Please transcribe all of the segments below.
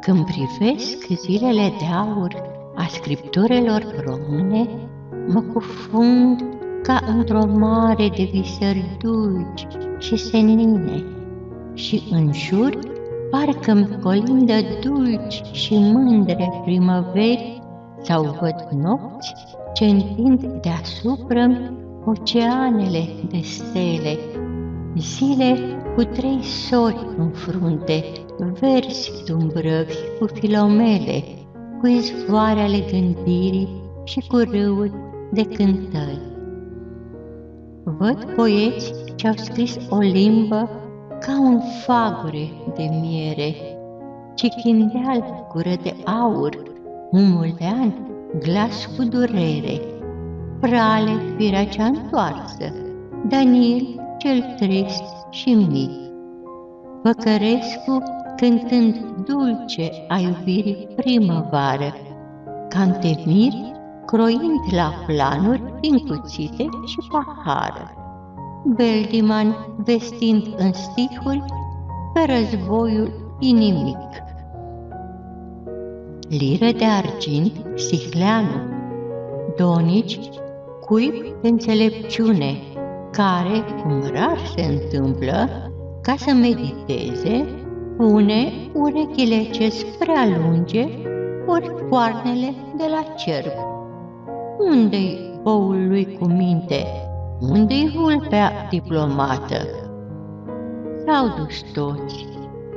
Când privesc zilele de aur a scripturilor române, mă cufund ca într-o mare de visări dulci și senine și în jur parcă-mi colindă dulci și mândre primăveri sau văd nopți ce întind deasupra oceanele de stele, zile cu trei sori în frunte, verzi dumbrăvi cu filomele, cu izvoare ale gândirii și cu râuri de cântări. Văd poeți ce-au scris o limbă ca un fagure de miere, chindeal gură de aur, an, glas cu durere, prale firea cea întoarsă, Daniel cel trist și mic. Păcărescu cântând dulce a iubirii primăvară, Cantemir croind la planuri din cuțite și pahară. Beldiman vestind în stihuri pe războiul inimic. Liră de argint, Sihleanu, Donici, cuib de înțelepciune, care, cum rar se întâmplă, ca să mediteze, pune urechile ce prea lunge ori coarnele de la cerb. Unde-i boul lui cu minte? Unde-i vulpea diplomată? S-au dus toți,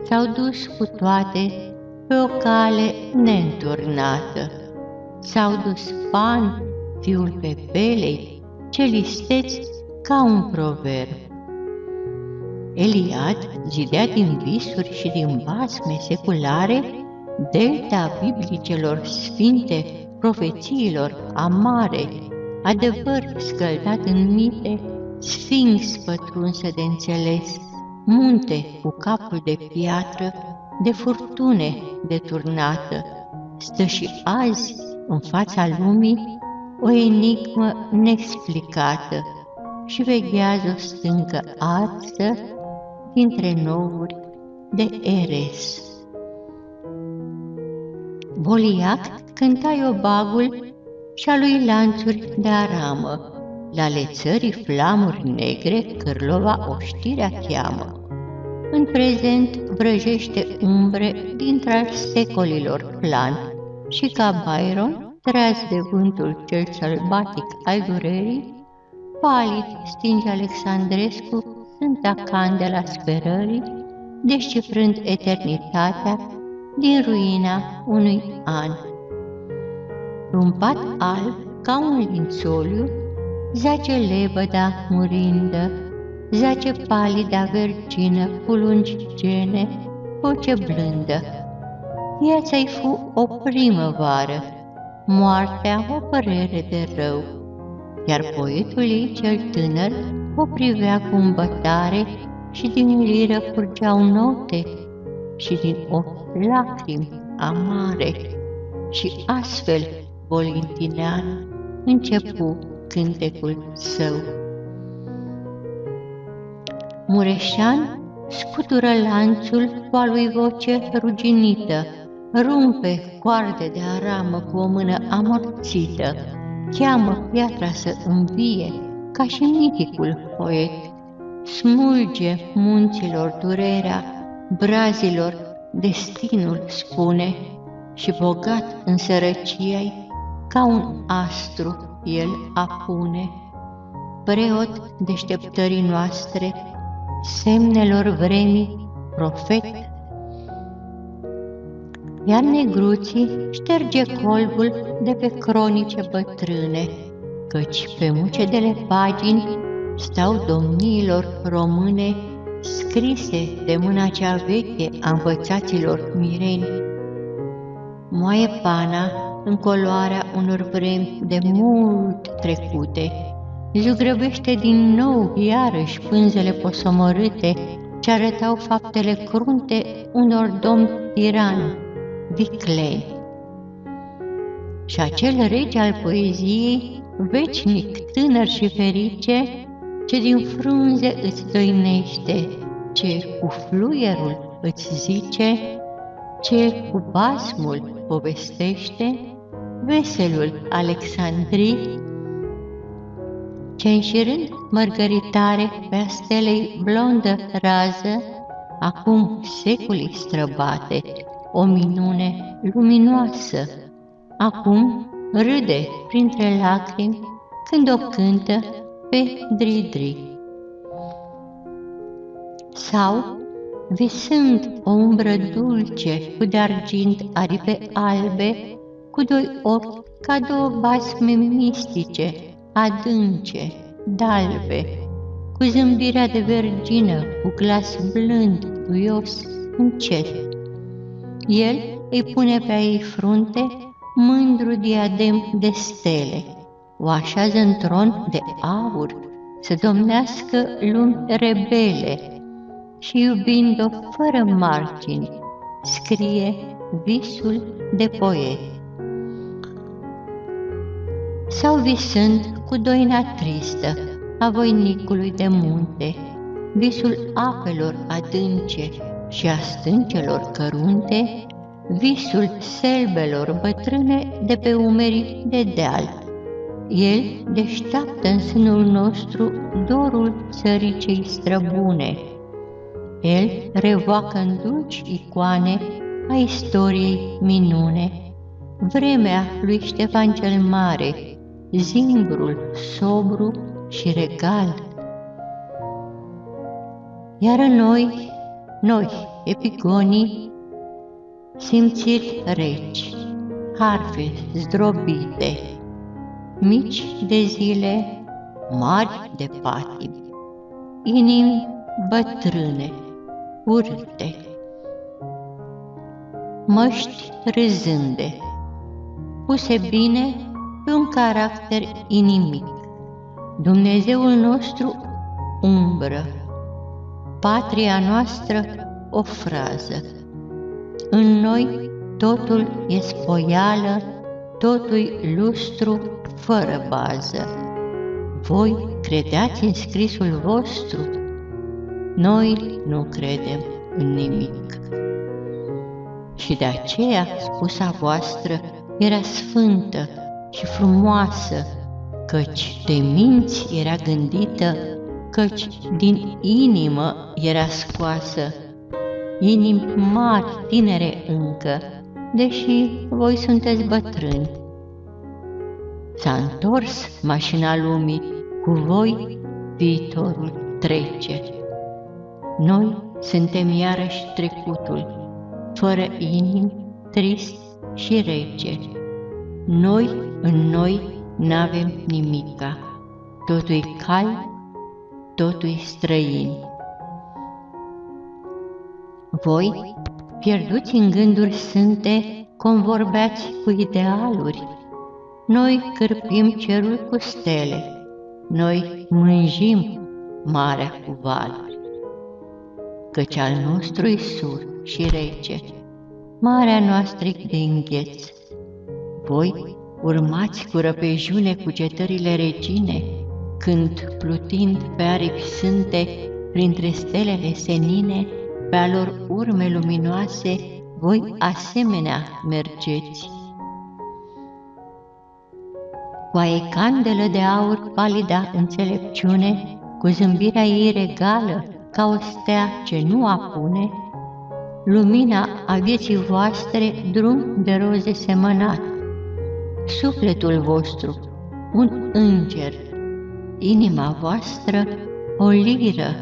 s-au dus cu toate pe o cale neînturnată. S-au dus Pan, fiul Pepelei, ce listeți ca un proverb. Eliad zidea din visuri și din basme seculare delta biblicelor sfinte, profețiilor amare, adevăr scăldat în mite, sfinx pătrunsă de înțeles, munte cu capul de piatră, de furtune deturnată, stă și azi în fața lumii o enigmă neexplicată și veghează o stâncă ață dintre nouri de eres. Boliac cânta iobagul și-a lui lanțuri de aramă, la lețării flamuri negre Cârlova oștirea cheamă. În prezent vrăjește umbre dintre secolilor plan și ca Byron, treaz de vântul cel sălbatic al durerii, palid stinge Alexandrescu Sfânta Candela Sperării, descifrând eternitatea din ruina unui an. Rumpat alb ca un lințoliu, zace lebăda murindă, zace palida vergină cu lungi gene, voce blândă. Viața-i fu o primăvară, moartea o părere de rău, iar poetul ei cel tânăr o privea cu îmbătare și din liră curgeau note și din ochi lacrimi amare. Și astfel Volintinean începu cântecul său. Mureșan scutură lanțul cu a lui voce ruginită, rumpe coarde de aramă cu o mână amorțită, cheamă piatra să învie, ca și miticul poet, smulge munților durerea, brazilor destinul spune și bogat în sărăciei, ca un astru el apune. Preot deșteptării noastre, semnelor vremii, profet, iar negruții șterge colbul de pe cronice bătrâne, căci pe mucedele pagini stau domniilor române scrise de mâna cea veche a învățaților mireni. Moaie pana în coloarea unor vremi de mult trecute, zugrăbește din nou iarăși pânzele posomorâte ce arătau faptele crunte unor domni tirani, viclei. Și acel rege al poeziei veșnic tânăr și ferice, ce din frunze îți doinește, ce cu fluierul îți zice, ce cu basmul povestește, veselul Alexandrii, ce înșirând mărgăritare pe stelei blondă rază, acum seculi străbate, o minune luminoasă, acum râde printre lacrimi când o cântă pe dridri. Sau, visând o umbră dulce cu de argint aripe albe, cu doi ochi ca două basme mistice, adânce, dalbe, cu zâmbirea de vergină, cu glas blând, duios, încet. El îi pune pe ei frunte mândru diadem de stele, o așează în tron de aur, să domnească lumi rebele și iubind-o fără margini, scrie visul de poet. Sau visând cu doina tristă a voinicului de munte, visul apelor adânce și a stâncelor cărunte, visul selbelor bătrâne de pe umerii de deal. El deșteaptă în sânul nostru dorul țăricei străbune. El revoacă în dulci icoane a istoriei minune. Vremea lui Ștefan cel Mare, zingrul sobru și regal. Iar noi, noi, epigonii, simțiri reci, harfe zdrobite, mici de zile, mari de patimi, inimi bătrâne, urte, măști râzânde, puse bine pe un caracter inimic. Dumnezeul nostru umbră, patria noastră o frază. În noi totul e spoială, totul lustru fără bază. Voi credeați în scrisul vostru? Noi nu credem în nimic. Și de aceea spusa voastră era sfântă și frumoasă, căci de minți era gândită, căci din inimă era scoasă. Inimi mari, tinere încă, deși voi sunteți bătrâni. S-a întors mașina lumii, cu voi viitorul trece. Noi suntem iarăși trecutul, fără inimi, trist și rece. Noi în noi n-avem nimica, totul cal, totul străin. Voi, pierduți în gânduri sânte, convorbeați cu idealuri, noi cârpim cerul cu stele, noi mânjim marea cu valuri. Căci al nostru e sur și rece, marea noastră de îngheț. Voi urmați cu răpejune cugetările regine, când, plutind pe aripi sânte, printre stelele senine, pe alor urme luminoase, voi asemenea mergeți Oaie candelă de aur palida înțelepciune, cu zâmbirea ei regală, ca o stea ce nu apune, lumina a vieții voastre drum de roze semănat. Sufletul vostru, un înger, inima voastră, o liră,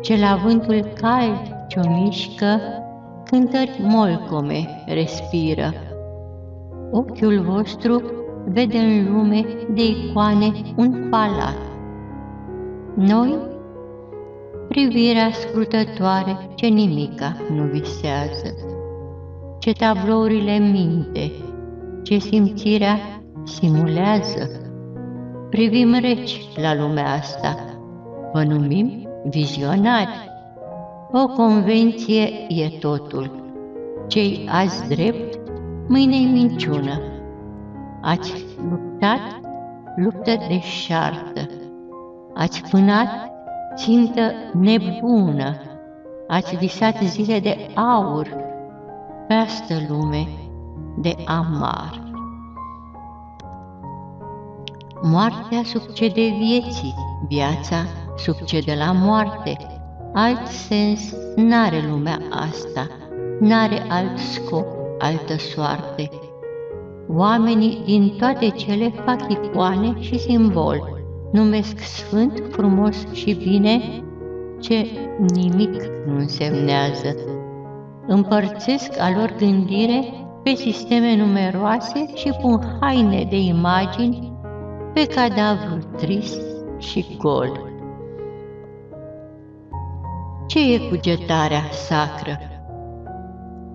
ce la vântul cald ce-o mișcă, cântări molcome respiră. Ochiul vostru vede în lume de icoane un palat. Noi, privirea scrutătoare ce nimica nu visează, ce tablourile minte, ce simțirea simulează. Privim reci la lumea asta, vă numim vizionari. O convenție e totul. Cei azi drept, mâine minciună ați luptat luptă deșartă. Ați pânat țintă nebună, ați visat zile de aur, pe asta lume de amar. Moartea succede vieții, viața succede la moarte. Alt sens n-are lumea asta, n-are alt scop, altă soarte. Oamenii din toate cele fac icoane și simbol, numesc sfânt, frumos și bine ce nimic nu însemnează. Împărțesc a lor gândire pe sisteme numeroase și pun haine de imagini pe cadavrul trist și gol. Ce e cugetarea sacră?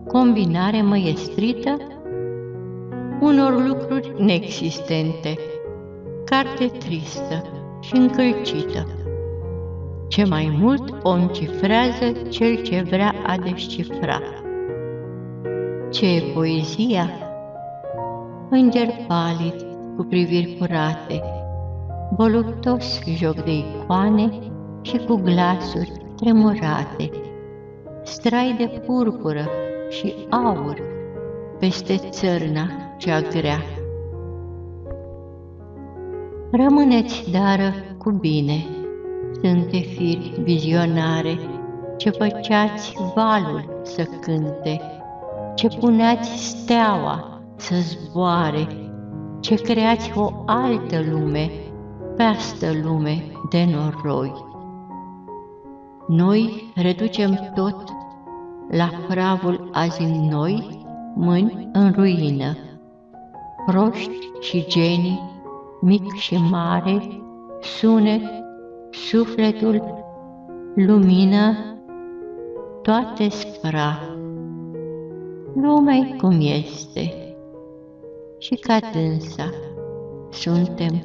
Combinare măiestrită unor lucruri neexistente, carte tristă și încălcită. Ce mai mult o încifrează cel ce vrea a descifra. Ce e poezia? Înger palid cu priviri curate, voluptos joc de icoane și cu glasuri tremurate, strai de purpură și aur peste țărna cea grea. Rămâneți, dară, cu bine, sânte firi vizionare, ce făceați valul să cânte, ce puneați steaua să zboare, ce creați o altă lume, pe asta lume de noroi. Noi reducem tot la pravul azi în noi, mâini în ruină. Proști și genii, mic și mare, sunet, sufletul, lumină, toate spra. Lumea cum este și ca dânsa suntem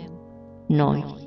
noi.